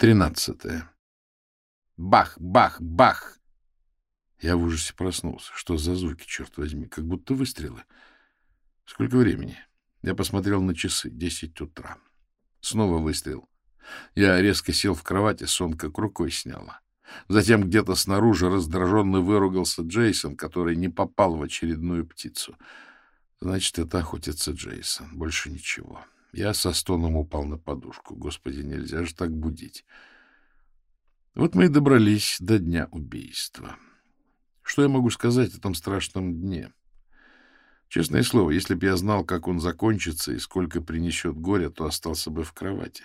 Тринадцатое. Бах, бах, бах! Я в ужасе проснулся. Что за звуки, черт возьми? Как будто выстрелы. Сколько времени? Я посмотрел на часы. Десять утра. Снова выстрел. Я резко сел в кровати, сон как рукой сняла. Затем где-то снаружи раздраженно выругался Джейсон, который не попал в очередную птицу. Значит, это охотится Джейсон. Больше ничего. Я со стоном упал на подушку. Господи, нельзя же так будить. Вот мы и добрались до дня убийства. Что я могу сказать о том страшном дне? Честное слово, если бы я знал, как он закончится и сколько принесет горя, то остался бы в кровати.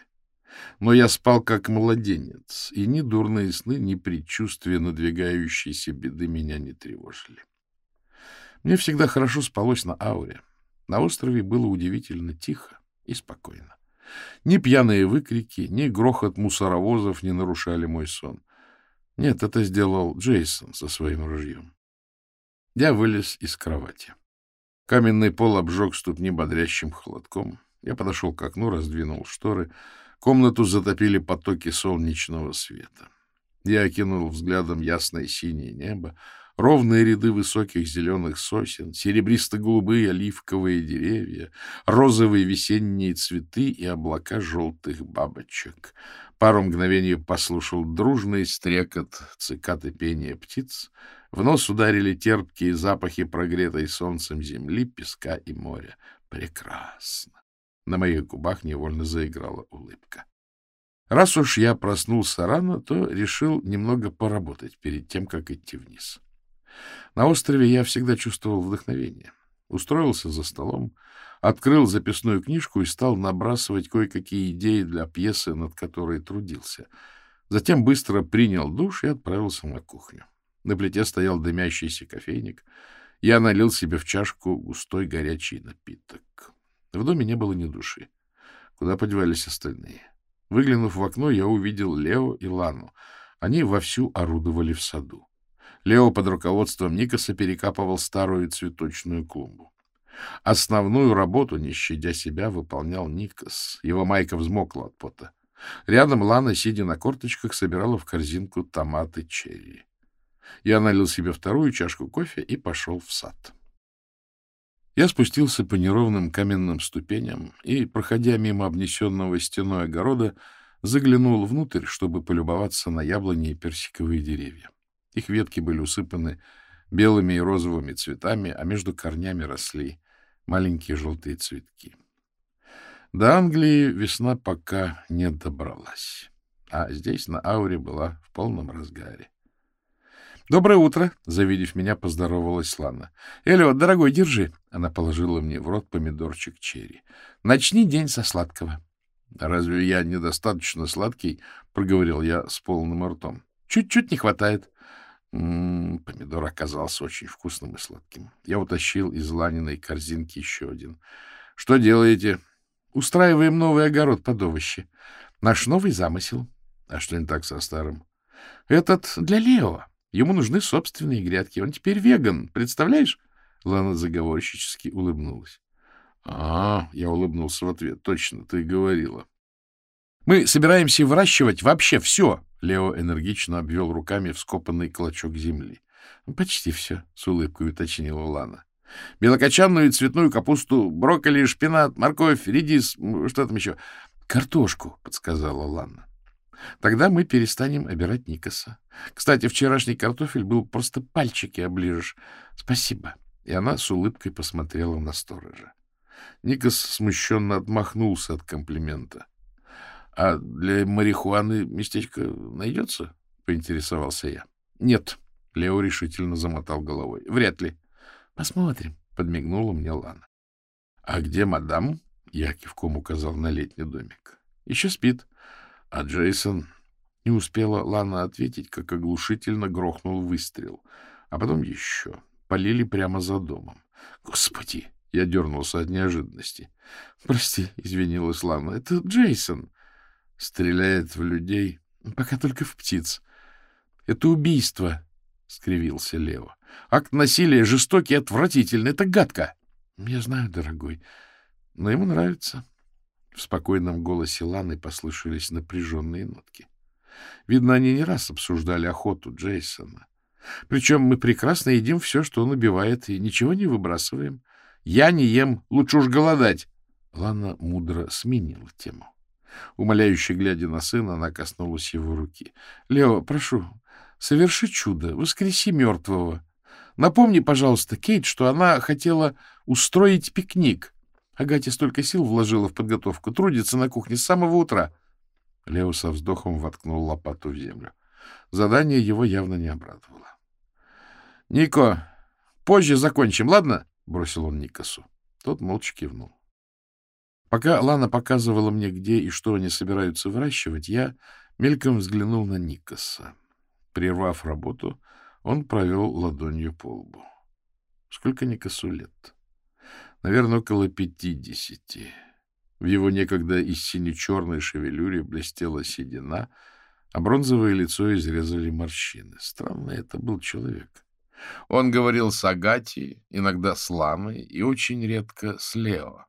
Но я спал как младенец, и ни дурные сны, ни предчувствия надвигающейся беды меня не тревожили. Мне всегда хорошо спалось на ауре. На острове было удивительно тихо и спокойно. Ни пьяные выкрики, ни грохот мусоровозов не нарушали мой сон. Нет, это сделал Джейсон со своим ружьем. Я вылез из кровати. Каменный пол обжег ступни бодрящим холодком. Я подошел к окну, раздвинул шторы — Комнату затопили потоки солнечного света. Я окинул взглядом ясное синее небо, ровные ряды высоких зеленых сосен, серебристо-голубые оливковые деревья, розовые весенние цветы и облака желтых бабочек. Пару мгновений послушал дружный стрекот цикады пения птиц. В нос ударили терпкие запахи прогретой солнцем земли, песка и моря. Прекрасно! На моих губах невольно заиграла улыбка. Раз уж я проснулся рано, то решил немного поработать перед тем, как идти вниз. На острове я всегда чувствовал вдохновение. Устроился за столом, открыл записную книжку и стал набрасывать кое-какие идеи для пьесы, над которой трудился. Затем быстро принял душ и отправился на кухню. На плите стоял дымящийся кофейник. Я налил себе в чашку густой горячий напиток. В доме не было ни души. Куда подевались остальные? Выглянув в окно, я увидел Лео и Лану. Они вовсю орудовали в саду. Лео под руководством Никаса перекапывал старую цветочную клумбу. Основную работу, не щадя себя, выполнял Никас. Его майка взмокла от пота. Рядом Лана, сидя на корточках, собирала в корзинку томаты черри. Я налил себе вторую чашку кофе и пошел в сад. Я спустился по неровным каменным ступеням и, проходя мимо обнесенного стеной огорода, заглянул внутрь, чтобы полюбоваться на яблони и персиковые деревья. Их ветки были усыпаны белыми и розовыми цветами, а между корнями росли маленькие желтые цветки. До Англии весна пока не добралась, а здесь на Ауре была в полном разгаре. — Доброе утро! — завидев меня, поздоровалась Лана. — Эллиот, дорогой, держи. Она положила мне в рот помидорчик черри. — Начни день со сладкого. — Разве я недостаточно сладкий? — проговорил я с полным ртом. — Чуть-чуть не хватает. Помидор оказался очень вкусным и сладким. Я утащил из Ланиной корзинки еще один. — Что делаете? — Устраиваем новый огород под овощи. Наш новый замысел. — А что не так со старым? — Этот для Лео. Ему нужны собственные грядки. Он теперь веган, представляешь? Лана заговорщически улыбнулась. — А, я улыбнулся в ответ. Точно, ты говорила. — Мы собираемся выращивать вообще все. Лео энергично обвел руками вскопанный клочок земли. — Почти все, — с улыбкой уточнила Лана. — Белокочанную и цветную капусту, брокколи, шпинат, морковь, редис, что там еще? — Картошку, — подсказала Лана. Тогда мы перестанем обирать Никаса. Кстати, вчерашний картофель был просто пальчики оближешь. Спасибо. И она с улыбкой посмотрела на сторожа. Никас смущенно отмахнулся от комплимента. — А для марихуаны местечко найдется? — поинтересовался я. — Нет. Лео решительно замотал головой. — Вряд ли. — Посмотрим, — подмигнула мне Лана. — А где мадам? — я кивком указал на летний домик. — Еще спит. А Джейсон... Не успела Лана ответить, как оглушительно грохнул выстрел. А потом еще. Полили прямо за домом. Господи! Я дернулся от неожиданности. Прости, извинилась Лана. Это Джейсон. Стреляет в людей. Пока только в птиц. Это убийство, — скривился Лео. Акт насилия жестокий отвратительный. Это гадко. Я знаю, дорогой, но ему нравится. В спокойном голосе Ланы послышались напряженные нотки. Видно, они не раз обсуждали охоту Джейсона. Причем мы прекрасно едим все, что он убивает, и ничего не выбрасываем. Я не ем, лучше уж голодать. Лана мудро сменила тему. Умоляюще глядя на сына, она коснулась его руки. — Лео, прошу, соверши чудо, воскреси мертвого. Напомни, пожалуйста, Кейт, что она хотела устроить пикник. Агатя столько сил вложила в подготовку, трудится на кухне с самого утра. Лео со вздохом воткнул лопату в землю. Задание его явно не обрадовало. — Нико, позже закончим, ладно? — бросил он Никосу. Тот молча кивнул. Пока Лана показывала мне, где и что они собираются выращивать, я мельком взглянул на Никоса. Прервав работу, он провел ладонью по лбу. Сколько Никосу лет? Наверное, около пятидесяти. В его некогда из сине-черной шевелюре блестела седина, а бронзовое лицо изрезали морщины. Странно это был человек. Он говорил с Агати, иногда с Ламой и очень редко с Лео.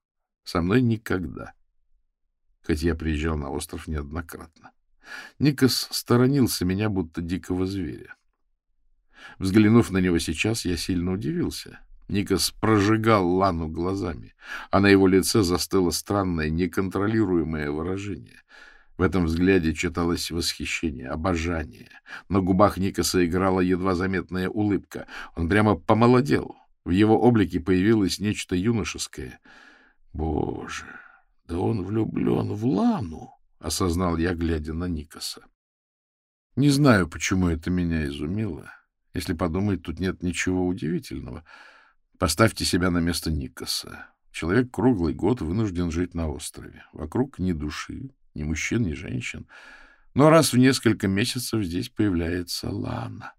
Со мной никогда. Хотя я приезжал на остров неоднократно. Никос сторонился меня, будто дикого зверя. Взглянув на него сейчас, я сильно удивился. Никос прожигал Лану глазами, а на его лице застыло странное, неконтролируемое выражение. В этом взгляде читалось восхищение, обожание. На губах Никоса играла едва заметная улыбка. Он прямо помолодел. В его облике появилось нечто юношеское — Боже, да он влюблен в Лану, — осознал я, глядя на Никоса. Не знаю, почему это меня изумило. Если подумать, тут нет ничего удивительного. Поставьте себя на место Никоса. Человек круглый год вынужден жить на острове. Вокруг ни души, ни мужчин, ни женщин. Но раз в несколько месяцев здесь появляется Лана,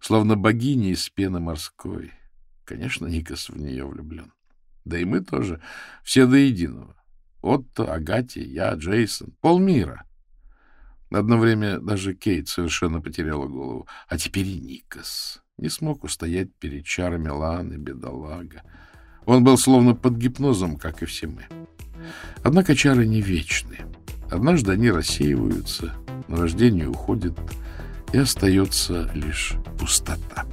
словно богиня из пены морской. Конечно, Никос в нее влюблен. Да и мы тоже. Все до единого. Отто, Агати, я, Джейсон. Полмира. Одно время даже Кейт совершенно потеряла голову. А теперь и Никас. Не смог устоять перед чарами Ланы, бедолага. Он был словно под гипнозом, как и все мы. Однако чары не вечны. Однажды они рассеиваются, наваждение уходит, и остается лишь пустота.